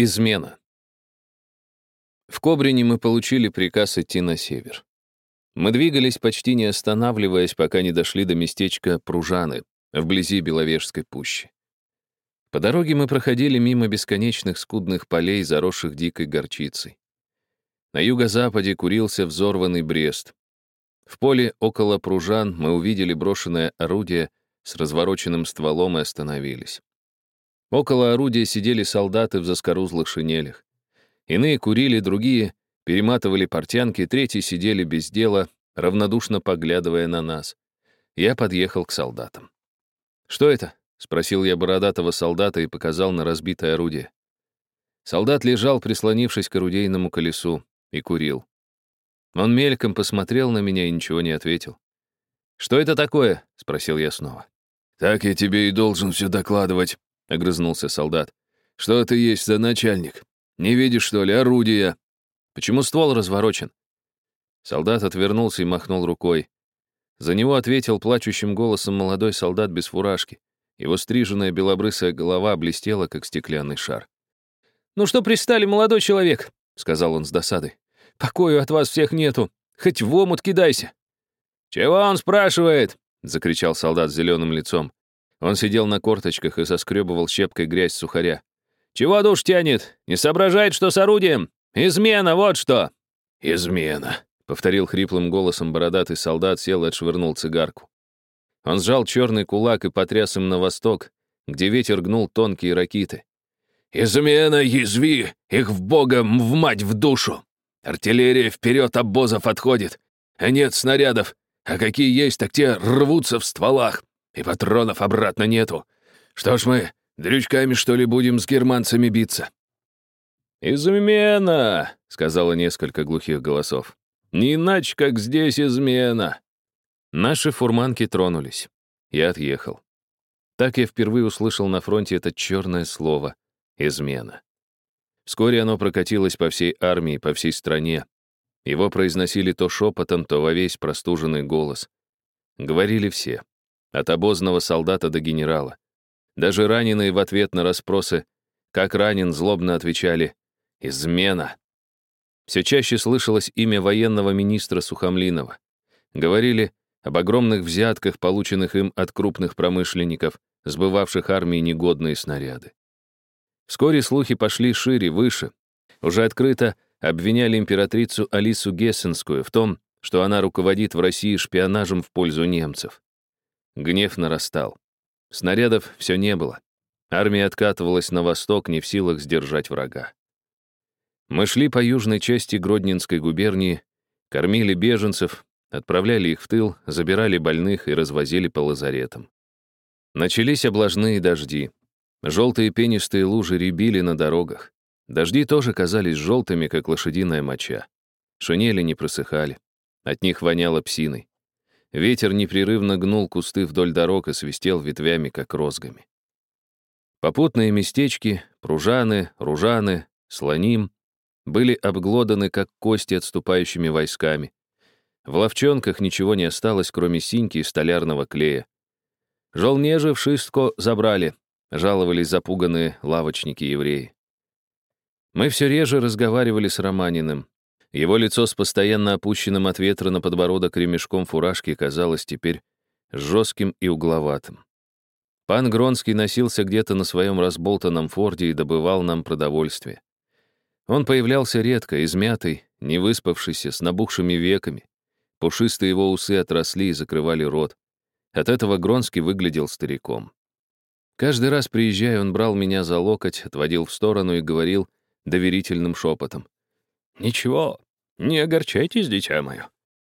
Измена. В Кобрине мы получили приказ идти на север. Мы двигались, почти не останавливаясь, пока не дошли до местечка Пружаны, вблизи Беловежской пущи. По дороге мы проходили мимо бесконечных скудных полей, заросших дикой горчицей. На юго-западе курился взорванный Брест. В поле около Пружан мы увидели брошенное орудие с развороченным стволом и остановились. Около орудия сидели солдаты в заскорузлых шинелях. Иные курили, другие перематывали портянки, третьи сидели без дела, равнодушно поглядывая на нас. Я подъехал к солдатам. «Что это?» — спросил я бородатого солдата и показал на разбитое орудие. Солдат лежал, прислонившись к орудийному колесу, и курил. Он мельком посмотрел на меня и ничего не ответил. «Что это такое?» — спросил я снова. «Так я тебе и должен все докладывать», — огрызнулся солдат. «Что ты есть за начальник? Не видишь, что ли, орудия?» «Почему ствол разворочен?» Солдат отвернулся и махнул рукой. За него ответил плачущим голосом молодой солдат без фуражки. Его стриженная белобрысая голова блестела, как стеклянный шар. «Ну что пристали, молодой человек?» — сказал он с досадой. «Покою от вас всех нету. Хоть в омут кидайся». «Чего он спрашивает?» — закричал солдат с зеленым лицом. Он сидел на корточках и соскребывал щепкой грязь сухаря. «Чего душ тянет? Не соображает, что с орудием? Измена, вот что!» «Измена», — повторил хриплым голосом бородатый солдат, сел и отшвырнул цигарку. Он сжал черный кулак и потряс им на восток, где ветер гнул тонкие ракиты. «Измена, язви! Их в бога, в мать, в душу! Артиллерия вперед обозов отходит, а нет снарядов, а какие есть, так те рвутся в стволах и патронов обратно нету. Что ж мы, дрючками, что ли, будем с германцами биться?» «Измена!» — сказала несколько глухих голосов. «Не иначе, как здесь измена!» Наши фурманки тронулись. Я отъехал. Так я впервые услышал на фронте это черное слово «измена». Вскоре оно прокатилось по всей армии, по всей стране. Его произносили то шепотом, то во весь простуженный голос. Говорили все. От обозного солдата до генерала. Даже раненые в ответ на расспросы «Как ранен?» злобно отвечали «Измена». Все чаще слышалось имя военного министра Сухомлинова. Говорили об огромных взятках, полученных им от крупных промышленников, сбывавших армии негодные снаряды. Вскоре слухи пошли шире, выше. Уже открыто обвиняли императрицу Алису Гессенскую в том, что она руководит в России шпионажем в пользу немцев. Гнев нарастал. Снарядов все не было. Армия откатывалась на восток, не в силах сдержать врага. Мы шли по южной части Гродненской губернии, кормили беженцев, отправляли их в тыл, забирали больных и развозили по лазаретам. Начались облажные дожди. Желтые пенистые лужи рябили на дорогах. Дожди тоже казались желтыми, как лошадиная моча. Шинели не просыхали. От них воняло псиной. Ветер непрерывно гнул кусты вдоль дорог и свистел ветвями, как розгами. Попутные местечки, пружаны, ружаны, слоним были обглоданы, как кости отступающими войсками. В ловчонках ничего не осталось, кроме синьки и столярного клея. Жолнежи в шистко забрали, жаловались запуганные лавочники-евреи. Мы все реже разговаривали с Романиным, его лицо с постоянно опущенным от ветра на подбородок ремешком фуражки казалось теперь жестким и угловатым. Пан Гронский носился где-то на своем разболтанном форде и добывал нам продовольствие. Он появлялся редко, измятый, невыспавшийся, с набухшими веками. Пушистые его усы отросли и закрывали рот. От этого Гронский выглядел стариком. Каждый раз, приезжая, он брал меня за локоть, отводил в сторону и говорил доверительным шепотом. «Ничего, не огорчайтесь, дитя мое.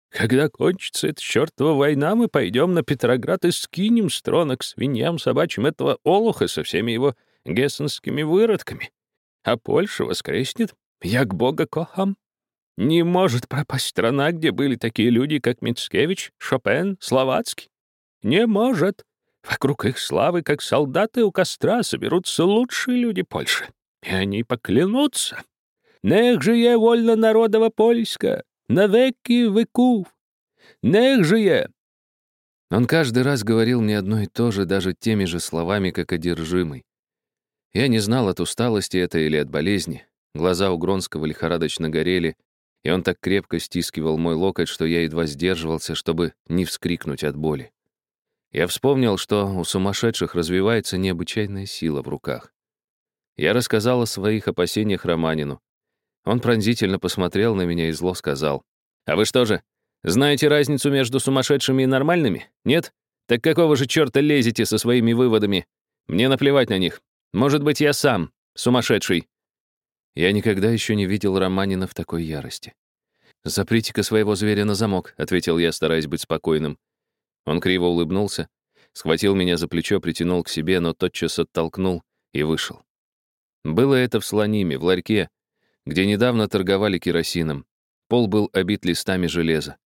Когда кончится эта чертова война, мы пойдем на Петроград и скинем с трона к свиньям собачьим этого олуха со всеми его гессенскими выродками. А Польша воскреснет, як бога кохам. Не может пропасть страна, где были такие люди, как Мицкевич, Шопен, Словацкий. Не может. Вокруг их славы, как солдаты у костра, соберутся лучшие люди Польши. И они поклянутся, Нех жиє вольна народова польська, на веки веков. Нех жиє. Он каждый раз говорил мне одно и то же, даже теми же словами, как одержимый. Я не знал, от усталости это или от болезни. Глаза у Гронского лихорадочно горели, и он так крепко стискивал мой локоть, что я едва сдерживался, чтобы не вскрикнуть от боли. Я вспомнил, что у сумасшедших развивается необычайная сила в руках. Я рассказал о своих опасениях Романину. Он пронзительно посмотрел на меня и зло сказал. «А вы что же, знаете разницу между сумасшедшими и нормальными? Нет? Так какого же черта лезете со своими выводами? Мне наплевать на них. Может быть, я сам сумасшедший». Я никогда еще не видел Романина в такой ярости. «Заприте-ка своего зверя на замок», — ответил я, стараясь быть спокойным. Он криво улыбнулся, схватил меня за плечо, притянул к себе, но тотчас оттолкнул и вышел. Было это в Слониме, в ларьке, где недавно торговали керосином. Пол был обит листами железа.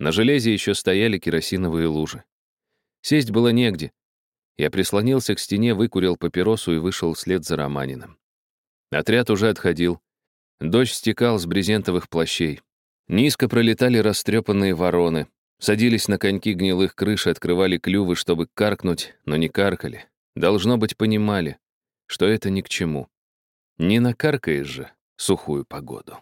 На железе еще стояли керосиновые лужи. Сесть было негде. Я прислонился к стене, выкурил папиросу и вышел вслед за Романином. Отряд уже отходил. Дождь стекал с брезентовых плащей. Низко пролетали растрепанные вороны. Садились на коньки гнилых крыш и открывали клювы, чтобы каркнуть, но не каркали. Должно быть, понимали, что это ни к чему. Не накаркаешь же сухую погоду.